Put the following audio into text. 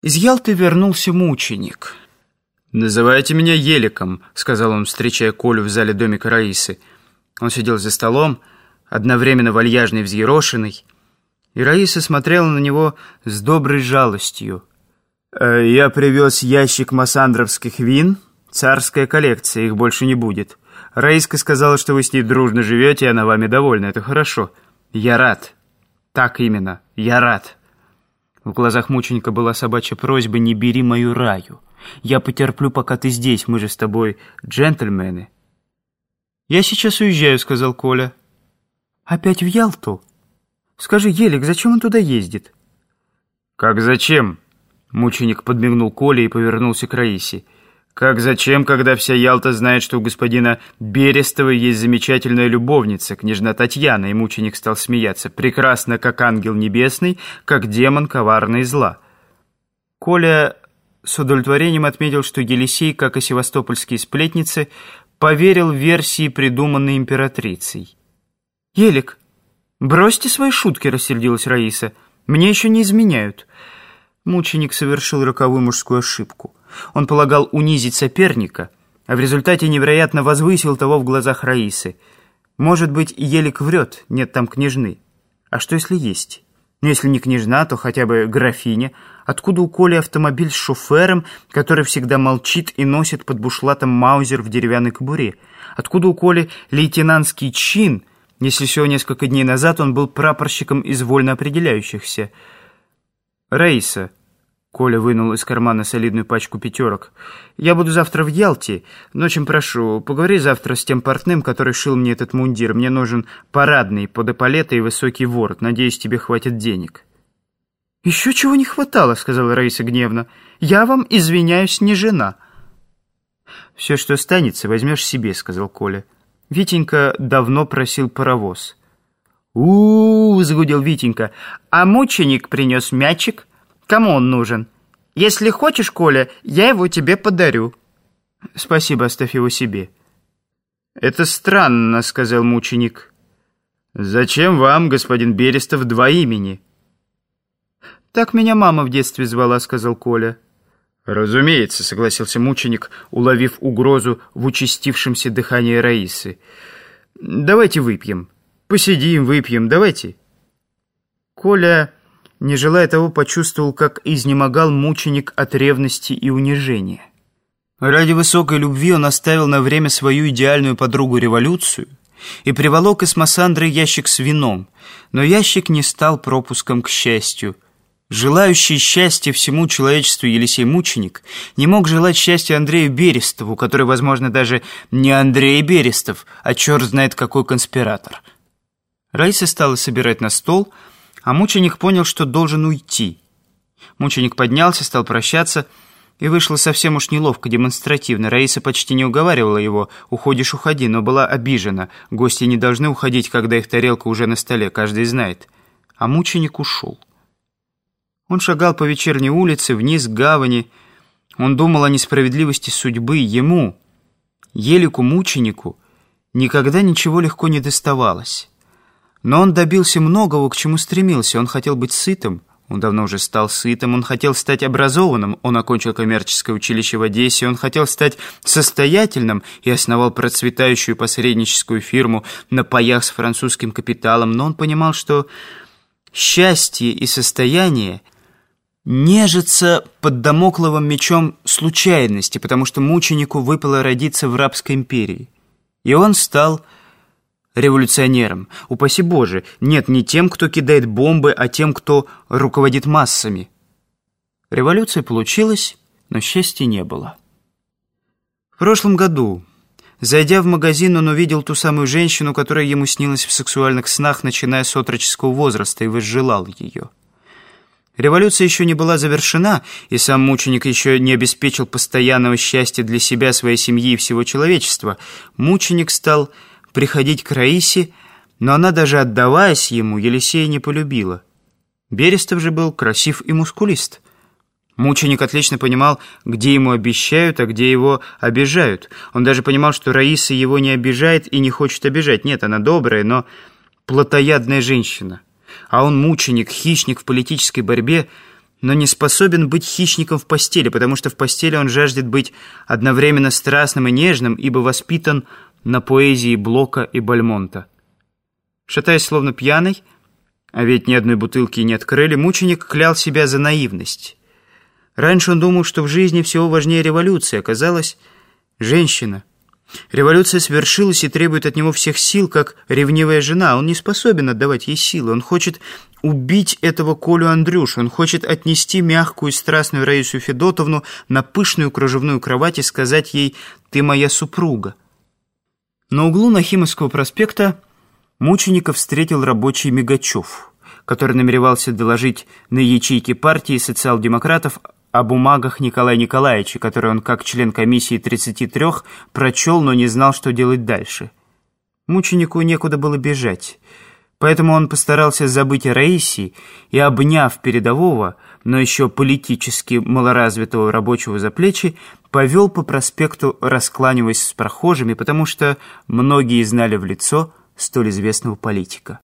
Из Ялты вернулся мученик. «Называйте меня Еликом», — сказал он, встречая Колю в зале домика Раисы. Он сидел за столом, одновременно вальяжный и взъерошенный, и Раиса смотрела на него с доброй жалостью. «Э, «Я привез ящик массандровских вин. Царская коллекция, их больше не будет. Раиска сказала, что вы с ней дружно живете, и она вами довольна. Это хорошо. Я рад. Так именно, я рад». В глазах мученика была собачья просьба «Не бери мою раю. Я потерплю, пока ты здесь, мы же с тобой джентльмены». «Я сейчас уезжаю», — сказал Коля. «Опять в Ялту? Скажи, Елик, зачем он туда ездит?» «Как зачем?» — мученик подмигнул Коле и повернулся к Раисе. Как зачем, когда вся Ялта знает, что у господина Берестова есть замечательная любовница, княжна Татьяна, и мученик стал смеяться. Прекрасно, как ангел небесный, как демон коварный зла. Коля с удовлетворением отметил, что Елисей, как и севастопольские сплетницы, поверил версии, придуманной императрицей. «Елик, бросьте свои шутки», — рассердилась Раиса. «Мне еще не изменяют». Мученик совершил роковую мужскую ошибку. Он полагал унизить соперника, а в результате невероятно возвысил того в глазах Раисы. Может быть, Елик врет, нет там княжны. А что, если есть? Ну, если не княжна, то хотя бы графиня. Откуда у Коли автомобиль с шофером, который всегда молчит и носит под бушлатом маузер в деревянной кобуре? Откуда у Коли лейтенантский чин, если всего несколько дней назад он был прапорщиком из вольно определяющихся? «Раиса», Коля вынул из кармана солидную пачку пятерок. «Я буду завтра в Ялте. Ночем прошу, поговори завтра с тем портным, который шил мне этот мундир. Мне нужен парадный, под эполеты и высокий ворот. Надеюсь, тебе хватит денег». «Еще чего не хватало», — сказала Раиса гневно. «Я вам, извиняюсь, не жена». «Все, что останется, возьмешь себе», — сказал Коля. Витенька давно просил паровоз. «У-у-у», — загудел Витенька. «А мученик принес мячик?» Кому он нужен? Если хочешь, Коля, я его тебе подарю». «Спасибо, оставь его себе». «Это странно», — сказал мученик. «Зачем вам, господин Берестов, два имени?» «Так меня мама в детстве звала», — сказал Коля. «Разумеется», — согласился мученик, уловив угрозу в участившемся дыхании Раисы. «Давайте выпьем. Посидим, выпьем, давайте». Коля не желая того, почувствовал, как изнемогал мученик от ревности и унижения. Ради высокой любви он оставил на время свою идеальную подругу революцию и приволок из Массандры ящик с вином, но ящик не стал пропуском к счастью. Желающий счастья всему человечеству Елисей Мученик не мог желать счастья Андрею Берестову, который, возможно, даже не Андрей Берестов, а черт знает какой конспиратор. Раиса стала собирать на стол – а мученик понял, что должен уйти. Мученик поднялся, стал прощаться, и вышло совсем уж неловко, демонстративно. Раиса почти не уговаривала его «уходишь, уходи», но была обижена. Гости не должны уходить, когда их тарелка уже на столе, каждый знает. А мученик ушел. Он шагал по вечерней улице, вниз к гавани. Он думал о несправедливости судьбы. Ему, Елику-мученику, никогда ничего легко не доставалось. Но он добился многого, к чему стремился. Он хотел быть сытым. Он давно уже стал сытым. Он хотел стать образованным. Он окончил коммерческое училище в Одессе. Он хотел стать состоятельным и основал процветающую посредническую фирму на паях с французским капиталом. Но он понимал, что счастье и состояние нежится под домокловым мечом случайности, потому что мученику выпало родиться в рабской империи. И он стал революционером. Упаси Боже, нет, не тем, кто кидает бомбы, а тем, кто руководит массами. Революция получилась, но счастья не было. В прошлом году, зайдя в магазин, он увидел ту самую женщину, которая ему снилась в сексуальных снах, начиная с отроческого возраста, и возжелал ее. Революция еще не была завершена, и сам мученик еще не обеспечил постоянного счастья для себя, своей семьи и всего человечества. Мученик стал приходить к Раисе, но она даже отдаваясь ему, Елисея не полюбила. Берестов же был красив и мускулист. Мученик отлично понимал, где ему обещают, а где его обижают. Он даже понимал, что Раиса его не обижает и не хочет обижать. Нет, она добрая, но плотоядная женщина. А он мученик, хищник в политической борьбе, но не способен быть хищником в постели, потому что в постели он жаждет быть одновременно страстным и нежным, ибо воспитан на поэзии Блока и Бальмонта. Шатаясь словно пьяный, а ведь ни одной бутылки не открыли, мученик клял себя за наивность. Раньше он думал, что в жизни всего важнее революция. Оказалось, женщина. Революция свершилась и требует от него всех сил, как ревнивая жена. Он не способен отдавать ей силы. Он хочет убить этого Колю Андрюш. Он хочет отнести мягкую и страстную Раису Федотовну на пышную кружевную кровать и сказать ей «ты моя супруга». На углу Нахимовского проспекта мучеников встретил рабочий Мигачев, который намеревался доложить на ячейке партии социал-демократов о бумагах Николая Николаевича, которые он как член комиссии 33 прочел, но не знал, что делать дальше. Мученику некуда было бежать. Поэтому он постарался забыть Раисе и, обняв передового, но еще политически малоразвитого рабочего за плечи, повел по проспекту, раскланиваясь с прохожими, потому что многие знали в лицо столь известного политика.